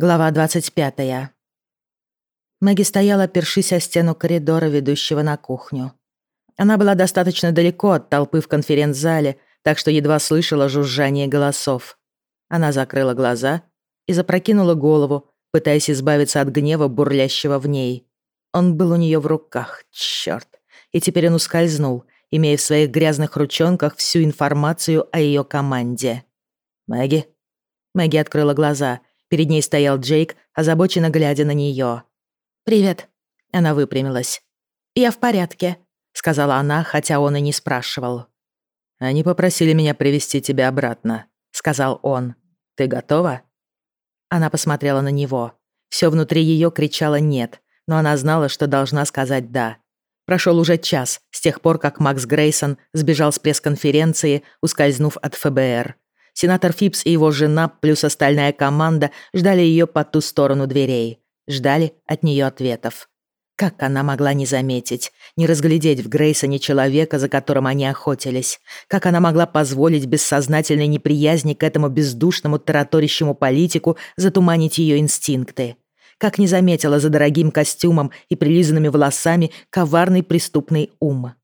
Глава 25. Мэгги стояла, першись о стену коридора, ведущего на кухню. Она была достаточно далеко от толпы в конференц-зале, так что едва слышала жужжание голосов. Она закрыла глаза и запрокинула голову, пытаясь избавиться от гнева, бурлящего в ней. Он был у нее в руках, чёрт. И теперь он ускользнул, имея в своих грязных ручонках всю информацию о ее команде. «Мэгги?» Мэгги открыла глаза — Перед ней стоял Джейк, озабоченно глядя на нее. «Привет». Она выпрямилась. «Я в порядке», — сказала она, хотя он и не спрашивал. «Они попросили меня привести тебя обратно», — сказал он. «Ты готова?» Она посмотрела на него. Все внутри ее кричало «нет», но она знала, что должна сказать «да». Прошел уже час с тех пор, как Макс Грейсон сбежал с пресс-конференции, ускользнув от ФБР. Сенатор Фипс и его жена, плюс остальная команда, ждали ее по ту сторону дверей. Ждали от нее ответов. Как она могла не заметить, не разглядеть в Грейсоне человека, за которым они охотились? Как она могла позволить бессознательной неприязни к этому бездушному тараторящему политику затуманить ее инстинкты? Как не заметила за дорогим костюмом и прилизанными волосами коварный преступный ум?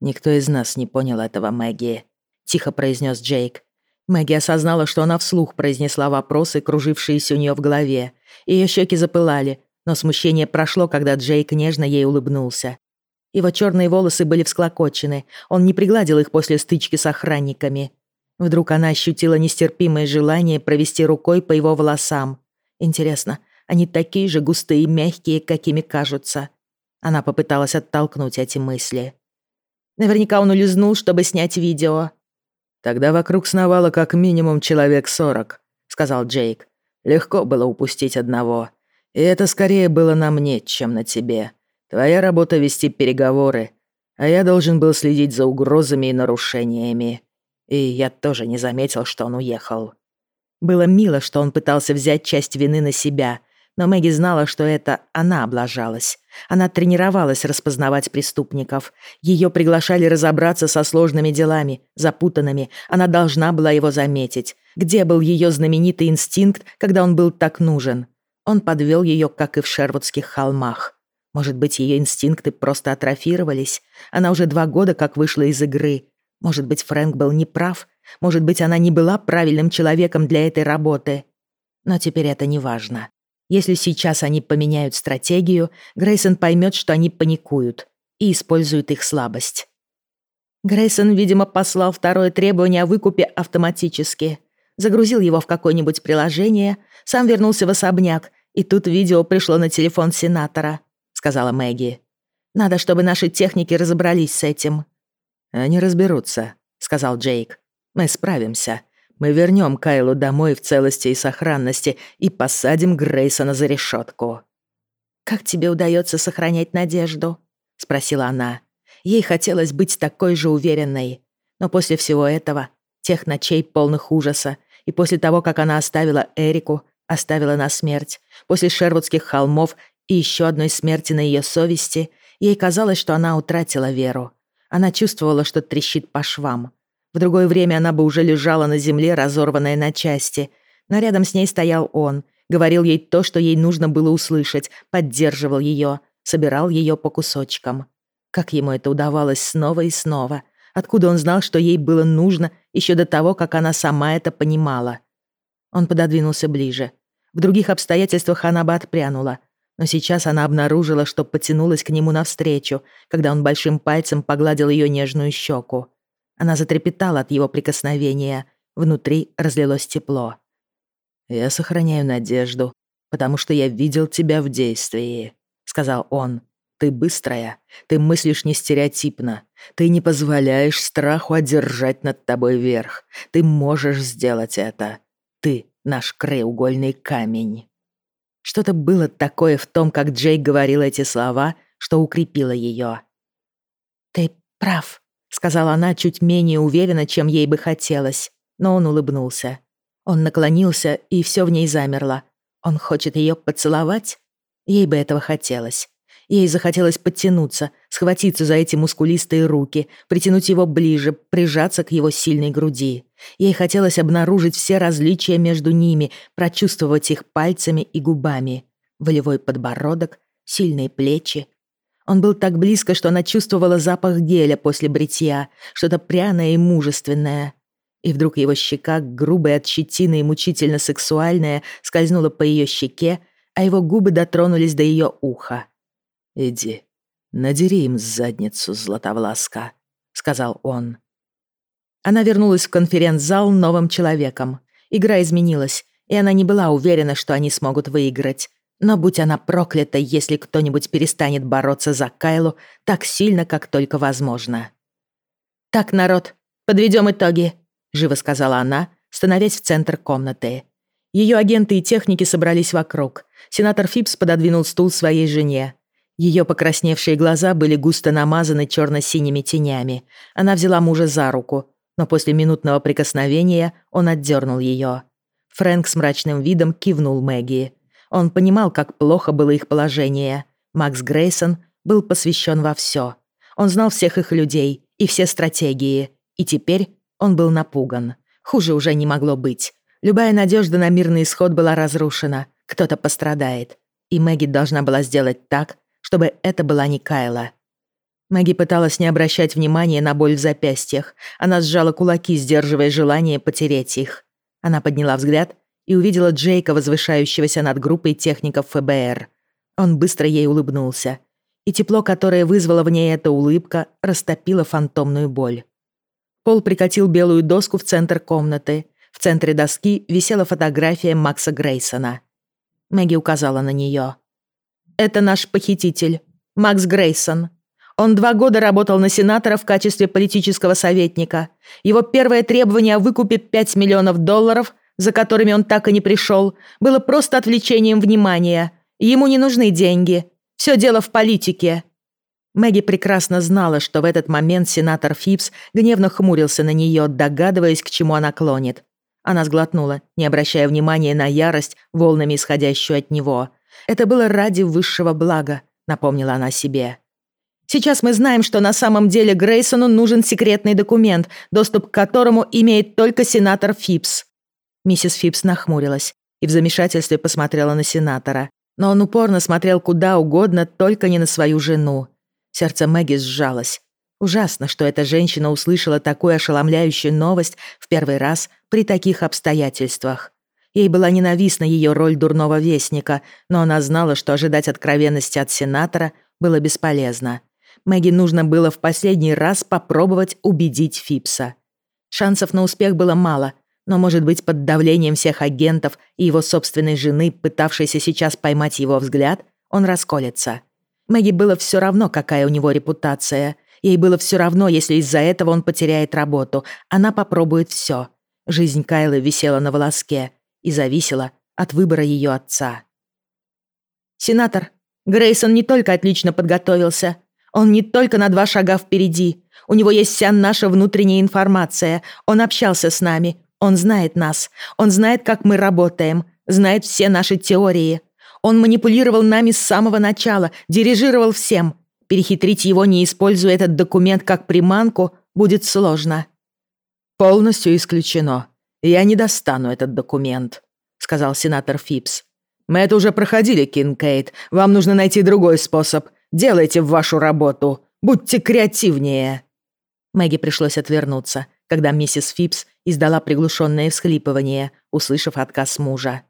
«Никто из нас не понял этого, Мэгги», — тихо произнес Джейк. Мэгги осознала, что она вслух произнесла вопросы, кружившиеся у нее в голове. Ее щеки запылали, но смущение прошло, когда Джейк нежно ей улыбнулся. Его черные волосы были всклокочены, он не пригладил их после стычки с охранниками. Вдруг она ощутила нестерпимое желание провести рукой по его волосам. Интересно, они такие же густые и мягкие, какими кажутся? Она попыталась оттолкнуть эти мысли. Наверняка он улизнул, чтобы снять видео. «Тогда вокруг сновало как минимум человек сорок», — сказал Джейк. «Легко было упустить одного. И это скорее было на мне, чем на тебе. Твоя работа — вести переговоры, а я должен был следить за угрозами и нарушениями. И я тоже не заметил, что он уехал». Было мило, что он пытался взять часть вины на себя, но Мэгги знала, что это она облажалась. Она тренировалась распознавать преступников. Ее приглашали разобраться со сложными делами, запутанными. Она должна была его заметить. Где был ее знаменитый инстинкт, когда он был так нужен? Он подвел ее, как и в Шервудских холмах. Может быть, ее инстинкты просто атрофировались? Она уже два года как вышла из игры. Может быть, Фрэнк был неправ? Может быть, она не была правильным человеком для этой работы? Но теперь это не важно. Если сейчас они поменяют стратегию, Грейсон поймет, что они паникуют и используют их слабость. Грейсон, видимо, послал второе требование о выкупе автоматически. Загрузил его в какое-нибудь приложение, сам вернулся в особняк, и тут видео пришло на телефон сенатора, сказала Мэгги. Надо, чтобы наши техники разобрались с этим. Они разберутся, сказал Джейк. Мы справимся. Мы вернем Кайлу домой в целости и сохранности и посадим Грейсона за решетку. «Как тебе удается сохранять надежду?» — спросила она. Ей хотелось быть такой же уверенной. Но после всего этого, тех ночей полных ужаса, и после того, как она оставила Эрику, оставила на смерть, после Шервудских холмов и еще одной смерти на ее совести, ей казалось, что она утратила веру. Она чувствовала, что трещит по швам. В другое время она бы уже лежала на земле, разорванная на части. Но рядом с ней стоял он, говорил ей то, что ей нужно было услышать, поддерживал ее, собирал ее по кусочкам. Как ему это удавалось снова и снова? Откуда он знал, что ей было нужно еще до того, как она сама это понимала? Он пододвинулся ближе. В других обстоятельствах она бы отпрянула. Но сейчас она обнаружила, что потянулась к нему навстречу, когда он большим пальцем погладил ее нежную щеку. Она затрепетала от его прикосновения. Внутри разлилось тепло. «Я сохраняю надежду, потому что я видел тебя в действии», — сказал он. «Ты быстрая, ты мыслишь не стереотипно, ты не позволяешь страху одержать над тобой верх. Ты можешь сделать это. Ты — наш краеугольный камень». Что-то было такое в том, как Джейк говорил эти слова, что укрепило ее. «Ты прав», — сказала она чуть менее уверенно, чем ей бы хотелось, но он улыбнулся. Он наклонился, и все в ней замерло. Он хочет ее поцеловать? Ей бы этого хотелось. Ей захотелось подтянуться, схватиться за эти мускулистые руки, притянуть его ближе, прижаться к его сильной груди. Ей хотелось обнаружить все различия между ними, прочувствовать их пальцами и губами. Волевой подбородок, сильные плечи. Он был так близко, что она чувствовала запах геля после бритья, что-то пряное и мужественное. И вдруг его щека, грубая от щетины и мучительно сексуальная, скользнула по ее щеке, а его губы дотронулись до ее уха. «Иди, надери им задницу, Златовласка», — сказал он. Она вернулась в конференц-зал новым человеком. Игра изменилась, и она не была уверена, что они смогут выиграть. Но будь она проклята, если кто-нибудь перестанет бороться за Кайлу так сильно, как только возможно. «Так, народ, подведем итоги», — живо сказала она, становясь в центр комнаты. Ее агенты и техники собрались вокруг. Сенатор Фипс пододвинул стул своей жене. Ее покрасневшие глаза были густо намазаны черно-синими тенями. Она взяла мужа за руку, но после минутного прикосновения он отдернул ее. Фрэнк с мрачным видом кивнул Мэгги. Он понимал, как плохо было их положение. Макс Грейсон был посвящен во все. Он знал всех их людей и все стратегии, и теперь он был напуган. Хуже уже не могло быть. Любая надежда на мирный исход была разрушена. Кто-то пострадает. И Мэгги должна была сделать так, чтобы это была не Кайла. Мэгги пыталась не обращать внимания на боль в запястьях. Она сжала кулаки, сдерживая желание потереть их. Она подняла взгляд и увидела Джейка, возвышающегося над группой техников ФБР. Он быстро ей улыбнулся. И тепло, которое вызвало в ней эта улыбка, растопило фантомную боль. Пол прикатил белую доску в центр комнаты. В центре доски висела фотография Макса Грейсона. Мэгги указала на нее. «Это наш похититель, Макс Грейсон. Он два года работал на сенатора в качестве политического советника. Его первое требование о выкупе 5 миллионов долларов за которыми он так и не пришел, было просто отвлечением внимания. Ему не нужны деньги. Все дело в политике. Мэгги прекрасно знала, что в этот момент сенатор Фипс гневно хмурился на нее, догадываясь, к чему она клонит. Она сглотнула, не обращая внимания на ярость, волнами исходящую от него. «Это было ради высшего блага», — напомнила она себе. «Сейчас мы знаем, что на самом деле Грейсону нужен секретный документ, доступ к которому имеет только сенатор Фипс. Миссис Фипс нахмурилась и в замешательстве посмотрела на сенатора. Но он упорно смотрел куда угодно, только не на свою жену. Сердце Мэгги сжалось. Ужасно, что эта женщина услышала такую ошеломляющую новость в первый раз при таких обстоятельствах. Ей была ненавистна ее роль дурного вестника, но она знала, что ожидать откровенности от сенатора было бесполезно. Мэгги нужно было в последний раз попробовать убедить Фипса. Шансов на успех было мало, но, может быть, под давлением всех агентов и его собственной жены, пытавшейся сейчас поймать его взгляд, он расколется. Мэгги было все равно, какая у него репутация. Ей было все равно, если из-за этого он потеряет работу. Она попробует все. Жизнь Кайлы висела на волоске и зависела от выбора ее отца. «Сенатор, Грейсон не только отлично подготовился, он не только на два шага впереди. У него есть вся наша внутренняя информация. Он общался с нами, он знает нас. Он знает, как мы работаем. Знает все наши теории. Он манипулировал нами с самого начала, дирижировал всем. Перехитрить его, не используя этот документ как приманку, будет сложно. «Полностью исключено. Я не достану этот документ», — сказал сенатор Фипс. «Мы это уже проходили, Кинкейд. Вам нужно найти другой способ. Делайте вашу работу. Будьте креативнее». Мэгги пришлось отвернуться, когда миссис Фипс издала приглушенное всхлипывание, услышав отказ мужа.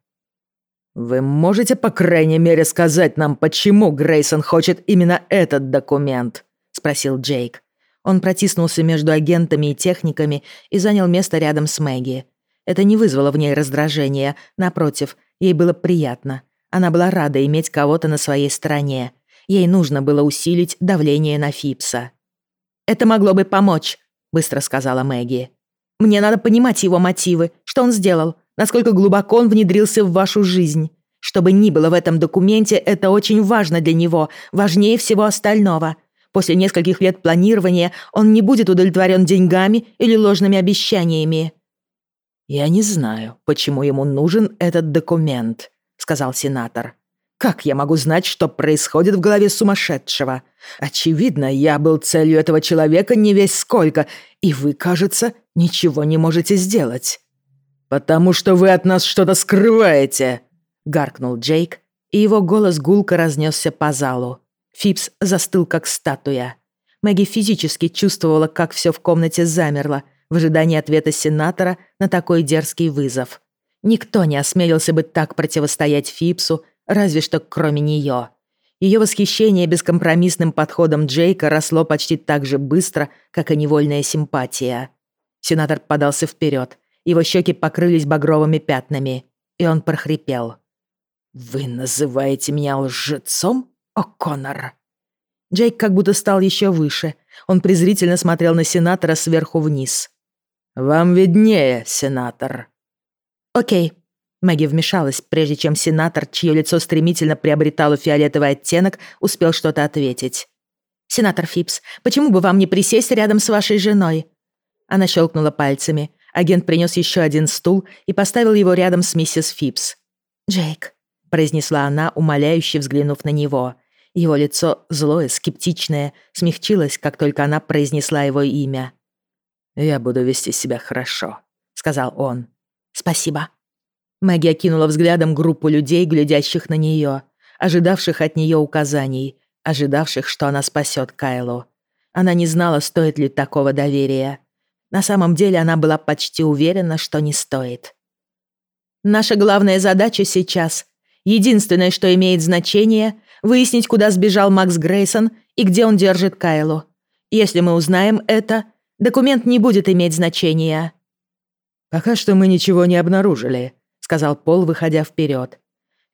«Вы можете, по крайней мере, сказать нам, почему Грейсон хочет именно этот документ?» — спросил Джейк. Он протиснулся между агентами и техниками и занял место рядом с Мэгги. Это не вызвало в ней раздражения, напротив, ей было приятно. Она была рада иметь кого-то на своей стороне. Ей нужно было усилить давление на Фипса. «Это могло бы помочь», — быстро сказала Мэгги. Мне надо понимать его мотивы, что он сделал, насколько глубоко он внедрился в вашу жизнь. Что бы ни было в этом документе, это очень важно для него, важнее всего остального. После нескольких лет планирования он не будет удовлетворен деньгами или ложными обещаниями». «Я не знаю, почему ему нужен этот документ», — сказал сенатор. Как я могу знать, что происходит в голове сумасшедшего? Очевидно, я был целью этого человека не весь сколько, и вы, кажется, ничего не можете сделать. «Потому что вы от нас что-то скрываете!» — гаркнул Джейк, и его голос гулко разнесся по залу. Фипс застыл, как статуя. Мэгги физически чувствовала, как все в комнате замерло, в ожидании ответа сенатора на такой дерзкий вызов. Никто не осмелился бы так противостоять Фипсу, разве что кроме нее. Ее восхищение бескомпромиссным подходом Джейка росло почти так же быстро, как и невольная симпатия. Сенатор подался вперед, его щеки покрылись багровыми пятнами, и он прохрипел. «Вы называете меня лжецом, О'Коннор?» Джейк как будто стал еще выше. Он презрительно смотрел на сенатора сверху вниз. «Вам виднее, сенатор». «Окей». Мэгги вмешалась, прежде чем сенатор, чье лицо стремительно приобретало фиолетовый оттенок, успел что-то ответить. «Сенатор Фипс, почему бы вам не присесть рядом с вашей женой?» Она щелкнула пальцами. Агент принес еще один стул и поставил его рядом с миссис Фипс. «Джейк», — произнесла она, умоляюще взглянув на него. Его лицо, злое, скептичное, смягчилось, как только она произнесла его имя. «Я буду вести себя хорошо», — сказал он. «Спасибо». Мэгги окинула взглядом группу людей, глядящих на нее, ожидавших от нее указаний, ожидавших, что она спасет Кайлу. Она не знала, стоит ли такого доверия. На самом деле она была почти уверена, что не стоит. «Наша главная задача сейчас, единственное, что имеет значение, выяснить, куда сбежал Макс Грейсон и где он держит Кайлу. Если мы узнаем это, документ не будет иметь значения». «Пока что мы ничего не обнаружили», — сказал Пол, выходя вперед.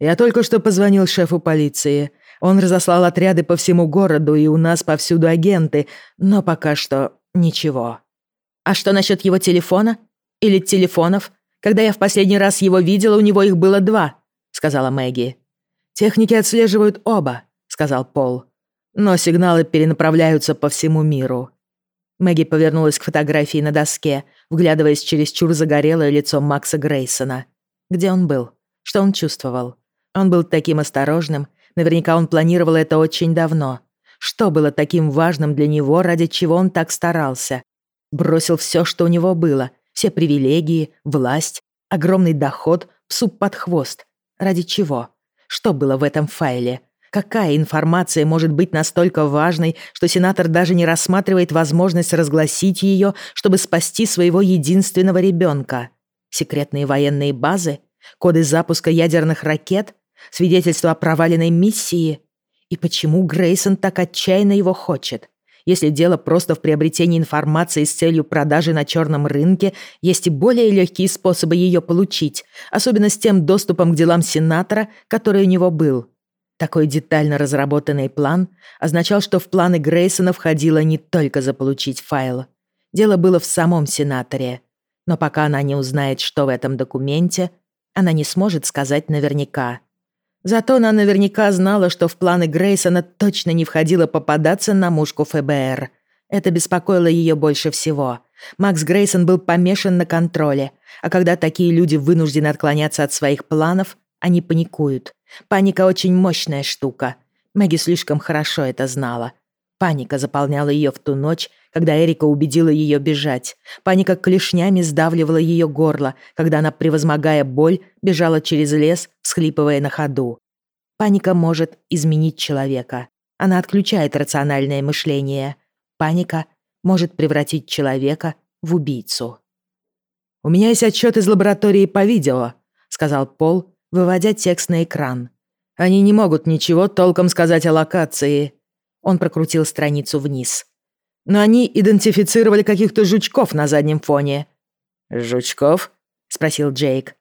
«Я только что позвонил шефу полиции. Он разослал отряды по всему городу, и у нас повсюду агенты, но пока что ничего». «А что насчет его телефона? Или телефонов? Когда я в последний раз его видела, у него их было два», — сказала Мэгги. «Техники отслеживают оба», — сказал Пол. «Но сигналы перенаправляются по всему миру». Мэгги повернулась к фотографии на доске, вглядываясь через чур загорелое лицо Макса Грейсона. Где он был? Что он чувствовал? Он был таким осторожным, наверняка он планировал это очень давно. Что было таким важным для него, ради чего он так старался? Бросил все, что у него было, все привилегии, власть, огромный доход, псу под хвост. Ради чего? Что было в этом файле? Какая информация может быть настолько важной, что сенатор даже не рассматривает возможность разгласить ее, чтобы спасти своего единственного ребенка? Секретные военные базы? Коды запуска ядерных ракет? Свидетельство о проваленной миссии? И почему Грейсон так отчаянно его хочет? Если дело просто в приобретении информации с целью продажи на черном рынке, есть и более легкие способы ее получить, особенно с тем доступом к делам сенатора, который у него был. Такой детально разработанный план означал, что в планы Грейсона входило не только заполучить файл. Дело было в самом сенаторе. Но пока она не узнает, что в этом документе, она не сможет сказать наверняка. Зато она наверняка знала, что в планы Грейсона точно не входило попадаться на мушку ФБР. Это беспокоило ее больше всего. Макс Грейсон был помешан на контроле, а когда такие люди вынуждены отклоняться от своих планов, они паникуют. Паника очень мощная штука. Мэгги слишком хорошо это знала. Паника заполняла ее в ту ночь, когда Эрика убедила ее бежать. Паника клешнями сдавливала ее горло, когда она, превозмогая боль, бежала через лес, всхлипывая на ходу. Паника может изменить человека. Она отключает рациональное мышление. Паника может превратить человека в убийцу. «У меня есть отчет из лаборатории по видео», — сказал Пол, выводя текст на экран. «Они не могут ничего толком сказать о локации». Он прокрутил страницу вниз. «Но они идентифицировали каких-то жучков на заднем фоне». «Жучков?» — спросил Джейк.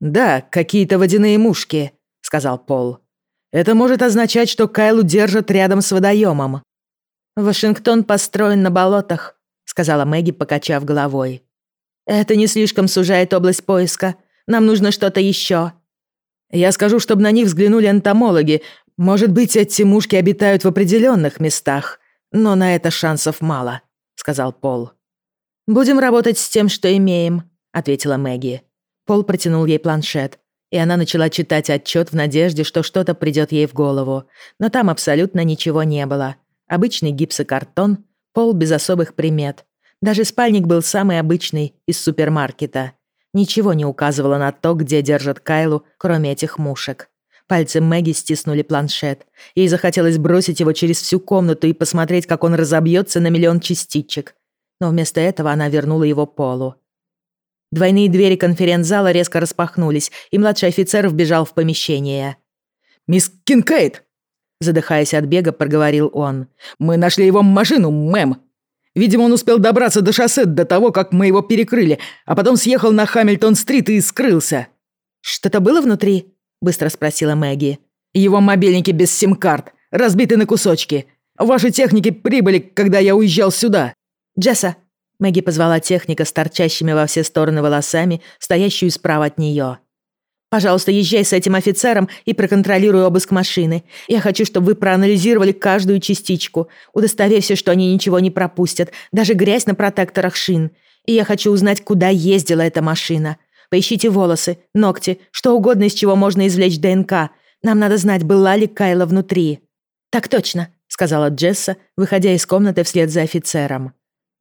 «Да, какие-то водяные мушки», — сказал Пол. «Это может означать, что Кайлу держат рядом с водоемом». «Вашингтон построен на болотах», — сказала Мэгги, покачав головой. «Это не слишком сужает область поиска. Нам нужно что-то еще. Я скажу, чтобы на них взглянули энтомологи. Может быть, эти мушки обитают в определенных местах, но на это шансов мало», — сказал Пол. «Будем работать с тем, что имеем», — ответила Мэгги. Пол протянул ей планшет. и она начала читать отчет в надежде, что что-то придет ей в голову. Но там абсолютно ничего не было. Обычный гипсокартон, пол без особых примет. Даже спальник был самый обычный, из супермаркета. Ничего не указывало на то, где держат Кайлу, кроме этих мушек. Пальцы Мэгги стиснули планшет. Ей захотелось бросить его через всю комнату и посмотреть, как он разобьется на миллион частичек. Но вместо этого она вернула его Полу. Двойные двери конференц-зала резко распахнулись, и младший офицер вбежал в помещение. «Мисс Кинкейт!» Задыхаясь от бега, проговорил он. «Мы нашли его машину, мэм. Видимо, он успел добраться до шоссе до того, как мы его перекрыли, а потом съехал на Хамильтон-стрит и скрылся». «Что-то было внутри?» — быстро спросила Мэгги. «Его мобильники без сим-карт, разбиты на кусочки. Ваши техники прибыли, когда я уезжал сюда». «Джесса!» — Мэгги позвала техника с торчащими во все стороны волосами, стоящую справа от нее. «Пожалуйста, езжай с этим офицером и проконтролируй обыск машины. Я хочу, чтобы вы проанализировали каждую частичку. Удостоверься, что они ничего не пропустят, даже грязь на протекторах шин. И я хочу узнать, куда ездила эта машина. Поищите волосы, ногти, что угодно, из чего можно извлечь ДНК. Нам надо знать, была ли Кайла внутри». «Так точно», — сказала Джесса, выходя из комнаты вслед за офицером.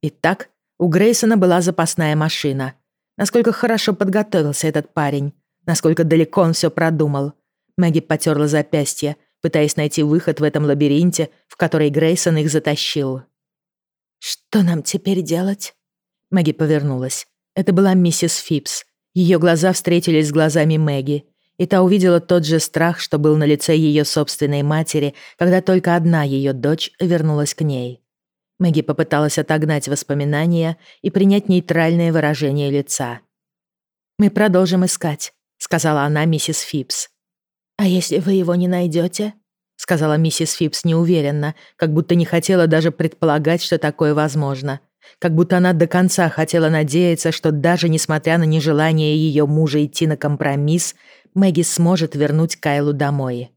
Итак, у Грейсона была запасная машина. Насколько хорошо подготовился этот парень. Насколько далеко он все продумал. Мэгги потерла запястье, пытаясь найти выход в этом лабиринте, в который Грейсон их затащил. «Что нам теперь делать?» Мэгги повернулась. Это была миссис Фипс, ее глаза встретились с глазами Мэгги, и та увидела тот же страх, что был на лице ее собственной матери, когда только одна ее дочь вернулась к ней. Мэгги попыталась отогнать воспоминания и принять нейтральное выражение лица. «Мы продолжим искать», — сказала она миссис Фипс. «А если вы его не найдете?» — сказала миссис Фипс неуверенно, как будто не хотела даже предполагать, что такое возможно — как будто она до конца хотела надеяться, что даже несмотря на нежелание ее мужа идти на компромисс, Мэгги сможет вернуть Кайлу домой.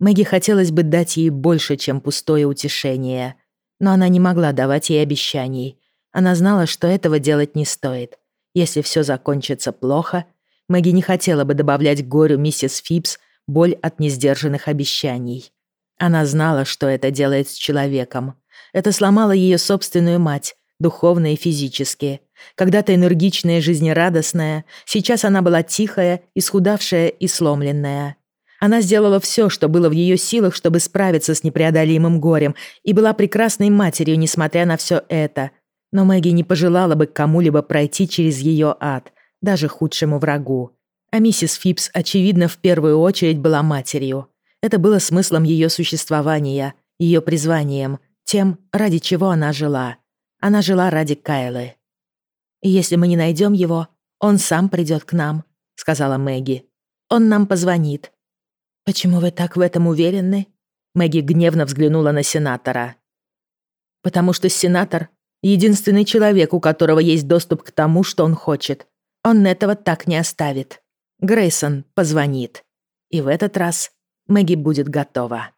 Мэгги хотелось бы дать ей больше, чем пустое утешение. Но она не могла давать ей обещаний. Она знала, что этого делать не стоит. Если все закончится плохо, Мэгги не хотела бы добавлять горю миссис Фипс боль от несдержанных обещаний. Она знала, что это делает с человеком. Это сломало ее собственную мать, духовно и физически. Когда-то энергичная и жизнерадостная, сейчас она была тихая, исхудавшая и сломленная. Она сделала все, что было в ее силах, чтобы справиться с непреодолимым горем, и была прекрасной матерью, несмотря на все это. Но Мэгги не пожелала бы кому-либо пройти через ее ад, даже худшему врагу. А миссис Фипс, очевидно, в первую очередь была матерью. Это было смыслом ее существования, ее призванием, тем, ради чего она жила. Она жила ради Кайлы. «Если мы не найдем его, он сам придет к нам», — сказала Мэгги. «Он нам позвонит». «Почему вы так в этом уверены?» Мэгги гневно взглянула на сенатора. «Потому что сенатор — единственный человек, у которого есть доступ к тому, что он хочет. Он этого так не оставит. Грейсон позвонит. И в этот раз Мэгги будет готова».